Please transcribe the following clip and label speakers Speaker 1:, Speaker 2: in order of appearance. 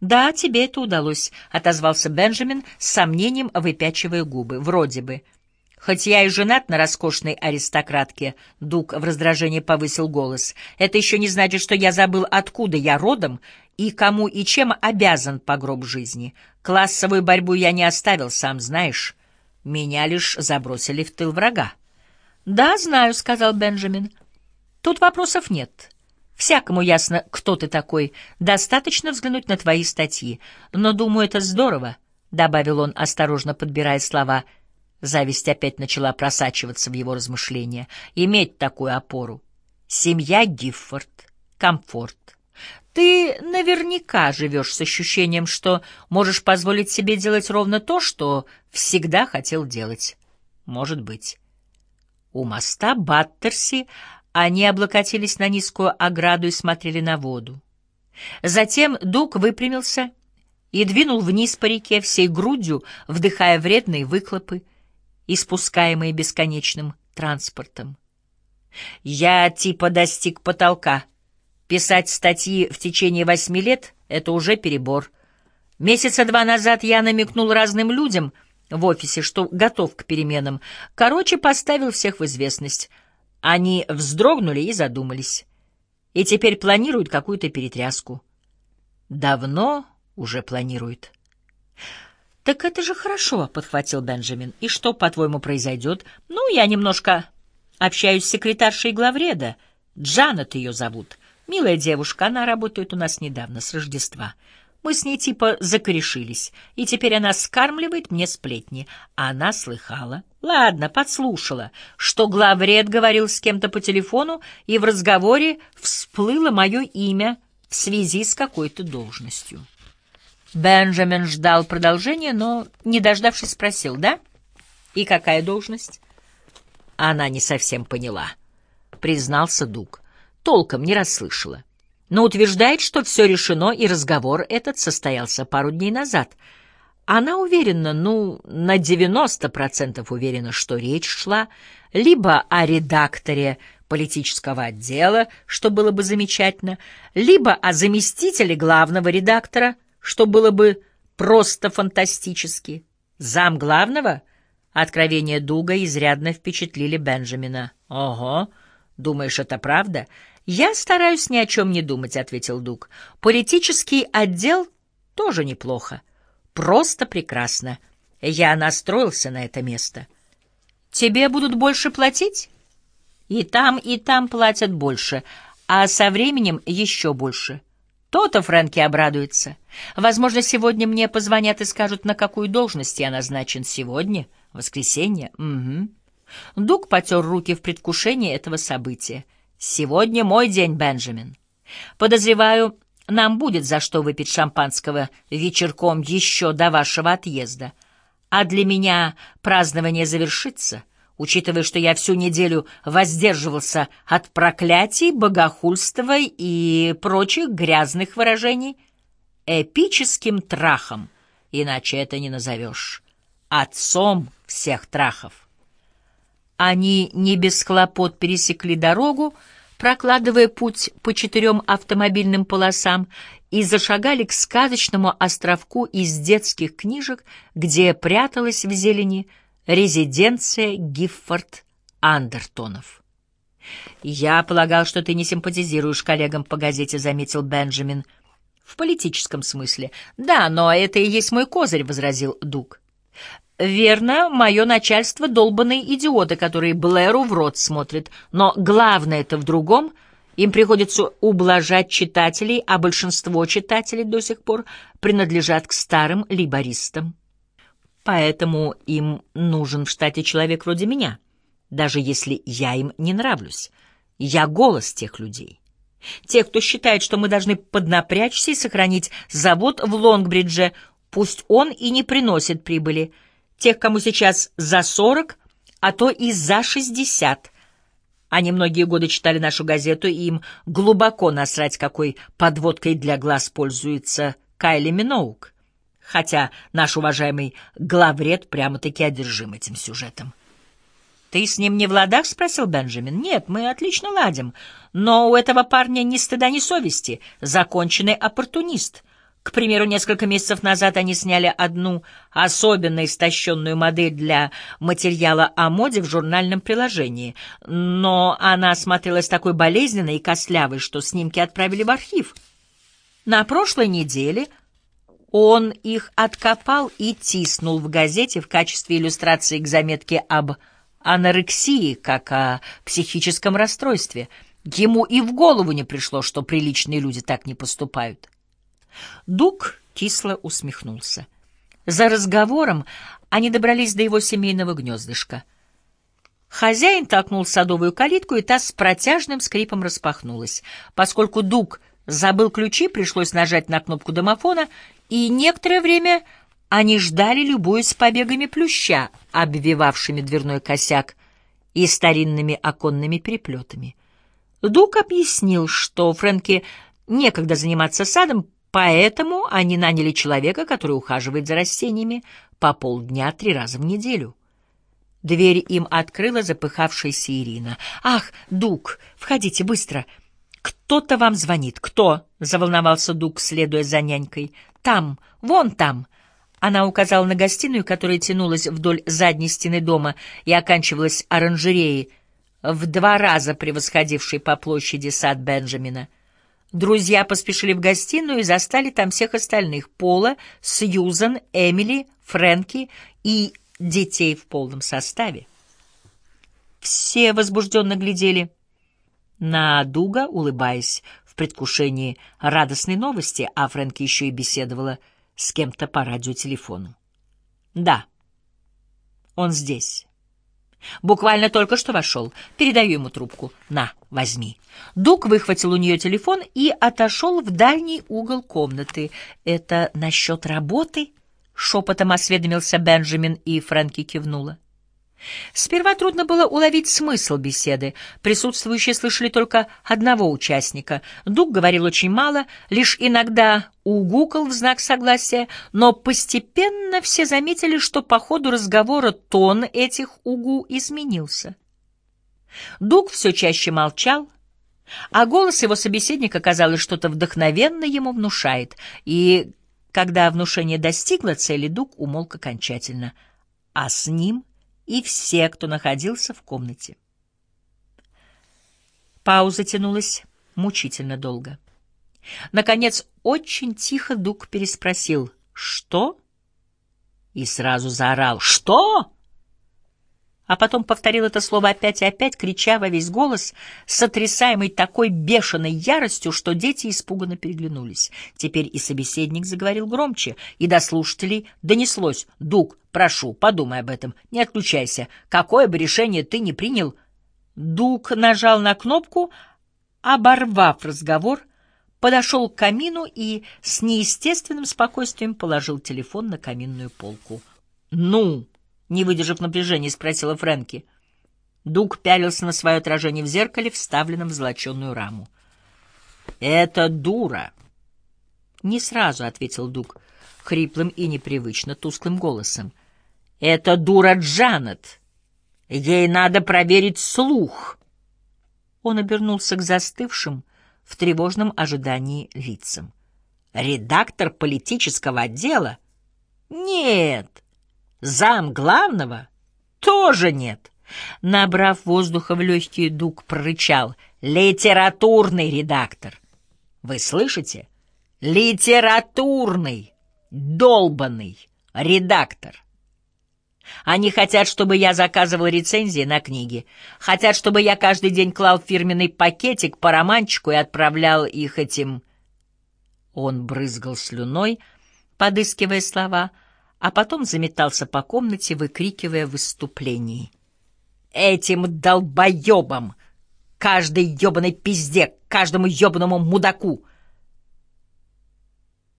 Speaker 1: «Да, тебе это удалось», — отозвался Бенджамин с сомнением, выпячивая губы. «Вроде бы». «Хоть я и женат на роскошной аристократке», — Дуг в раздражении повысил голос, — «это еще не значит, что я забыл, откуда я родом и кому и чем обязан по гроб жизни. Классовую борьбу я не оставил, сам знаешь. Меня лишь забросили в тыл врага». «Да, знаю», — сказал Бенджамин. «Тут вопросов нет». Всякому ясно, кто ты такой. Достаточно взглянуть на твои статьи. Но, думаю, это здорово, — добавил он, осторожно подбирая слова. Зависть опять начала просачиваться в его размышления. Иметь такую опору. Семья Гиффорд. Комфорт. Ты наверняка живешь с ощущением, что можешь позволить себе делать ровно то, что всегда хотел делать. Может быть. У моста Баттерси они облокотились на низкую ограду и смотрели на воду. Затем Дуг выпрямился и двинул вниз по реке всей грудью, вдыхая вредные выхлопы, испускаемые бесконечным транспортом. «Я типа достиг потолка. Писать статьи в течение восьми лет — это уже перебор. Месяца два назад я намекнул разным людям в офисе, что готов к переменам. Короче, поставил всех в известность — они вздрогнули и задумались. И теперь планируют какую-то перетряску. Давно уже планируют. «Так это же хорошо», — подхватил Бенджамин. «И что, по-твоему, произойдет? Ну, я немножко общаюсь с секретаршей главреда. Джанет ее зовут. Милая девушка, она работает у нас недавно, с Рождества. Мы с ней типа закорешились, и теперь она скармливает мне сплетни. Она слыхала, ладно, подслушала, что главред говорил с кем-то по телефону, и в разговоре всплыло мое имя в связи с какой-то должностью. Бенджамин ждал продолжения, но, не дождавшись, спросил, «Да? И какая должность?» Она не совсем поняла, признался Дуг. Толком не расслышала но утверждает, что все решено, и разговор этот состоялся пару дней назад. Она уверена, ну, на 90% уверена, что речь шла либо о редакторе политического отдела, что было бы замечательно, либо о заместителе главного редактора, что было бы просто фантастически. Зам главного? Откровения Дуга изрядно впечатлили Бенджамина. «Ого! Думаешь, это правда?» «Я стараюсь ни о чем не думать», — ответил Дуг. «Политический отдел тоже неплохо. Просто прекрасно. Я настроился на это место». «Тебе будут больше платить?» «И там, и там платят больше, а со временем еще больше». То-то Фрэнки обрадуется. Возможно, сегодня мне позвонят и скажут, на какую должность я назначен сегодня, воскресенье. Угу. Дуг потер руки в предвкушении этого события. Сегодня мой день, Бенджамин. Подозреваю, нам будет за что выпить шампанского вечерком еще до вашего отъезда. А для меня празднование завершится, учитывая, что я всю неделю воздерживался от проклятий, богохульства и прочих грязных выражений, эпическим трахом, иначе это не назовешь, отцом всех трахов. Они не без хлопот пересекли дорогу, прокладывая путь по четырем автомобильным полосам, и зашагали к сказочному островку из детских книжек, где пряталась в зелени резиденция Гиффорд Андертонов. «Я полагал, что ты не симпатизируешь коллегам по газете», — заметил Бенджамин. «В политическом смысле. Да, но это и есть мой козырь», — возразил Дуг. Верно, мое начальство — долбанные идиоты, которые Блэру в рот смотрят. Но главное это в другом. Им приходится ублажать читателей, а большинство читателей до сих пор принадлежат к старым либористам. Поэтому им нужен в штате человек вроде меня, даже если я им не нравлюсь. Я голос тех людей. Тех, кто считает, что мы должны поднапрячься и сохранить завод в Лонгбридже, пусть он и не приносит прибыли — тех, кому сейчас за сорок, а то и за шестьдесят. Они многие годы читали нашу газету, и им глубоко насрать, какой подводкой для глаз пользуется Кайли Миноук. Хотя наш уважаемый главред прямо-таки одержим этим сюжетом. «Ты с ним не в ладах?» — спросил Бенджамин. «Нет, мы отлично ладим. Но у этого парня ни стыда, ни совести. Законченный оппортунист. К примеру, несколько месяцев назад они сняли одну особенно истощенную модель для материала о моде в журнальном приложении, но она смотрелась такой болезненной и костлявой, что снимки отправили в архив. На прошлой неделе он их откопал и тиснул в газете в качестве иллюстрации к заметке об анорексии, как о психическом расстройстве. Ему и в голову не пришло, что приличные люди так не поступают. Дуг кисло усмехнулся. За разговором они добрались до его семейного гнездышка. Хозяин толкнул садовую калитку, и та с протяжным скрипом распахнулась. Поскольку Дуг забыл ключи, пришлось нажать на кнопку домофона, и некоторое время они ждали, любуясь побегами плюща, обвивавшими дверной косяк, и старинными оконными переплетами. Дуг объяснил, что Фрэнке некогда заниматься садом, Поэтому они наняли человека, который ухаживает за растениями по полдня три раза в неделю. Дверь им открыла запыхавшаяся Ирина. «Ах, Дуг, входите быстро! Кто-то вам звонит. Кто?» — заволновался Дуг, следуя за нянькой. «Там, вон там!» Она указала на гостиную, которая тянулась вдоль задней стены дома и оканчивалась оранжереей, в два раза превосходившей по площади сад Бенджамина. Друзья поспешили в гостиную и застали там всех остальных — Пола, Сьюзан, Эмили, Фрэнки и детей в полном составе. Все возбужденно глядели на Дуга, улыбаясь в предвкушении радостной новости, а Фрэнки еще и беседовала с кем-то по радиотелефону. «Да, он здесь». Буквально только что вошел. Передаю ему трубку. На, возьми. Дуг выхватил у нее телефон и отошел в дальний угол комнаты. Это насчет работы? Шепотом осведомился Бенджамин, и Фрэнки кивнула. Сперва трудно было уловить смысл беседы. Присутствующие слышали только одного участника. Дуг говорил очень мало, лишь иногда угукал в знак согласия, но постепенно все заметили, что по ходу разговора тон этих угу изменился. Дуг все чаще молчал, а голос его собеседника, казалось, что-то вдохновенно ему внушает, и когда внушение достигло цели, Дуг умолк окончательно, а с ним и все, кто находился в комнате. Пауза тянулась мучительно долго. Наконец, очень тихо Дуг переспросил «Что?» и сразу заорал «Что?» А потом повторил это слово опять и опять, крича во весь голос, сотрясаемый такой бешеной яростью, что дети испуганно переглянулись. Теперь и собеседник заговорил громче, и до слушателей донеслось «Дуг, прошу, подумай об этом, не отключайся. Какое бы решение ты ни принял...» Дуг нажал на кнопку, оборвав разговор, подошел к камину и с неестественным спокойствием положил телефон на каминную полку. «Ну!» Не выдержав напряжения, спросила Фрэнки. Дуг пялился на свое отражение в зеркале, вставленном в золоченую раму. «Это дура!» «Не сразу», — ответил Дуг, хриплым и непривычно тусклым голосом. «Это дура Джанет! Ей надо проверить слух!» Он обернулся к застывшим в тревожном ожидании лицам. «Редактор политического отдела? Нет!» Зам главного? Тоже нет. Набрав воздуха в легкие, Дуг прорычал. Литературный редактор. Вы слышите? Литературный, долбанный редактор. Они хотят, чтобы я заказывал рецензии на книги. Хотят, чтобы я каждый день клал фирменный пакетик по романчику и отправлял их этим... Он брызгал слюной, подыскивая слова — а потом заметался по комнате, выкрикивая в выступлении. «Этим долбоебам! Каждой ебаной пизде, каждому ебаному мудаку!»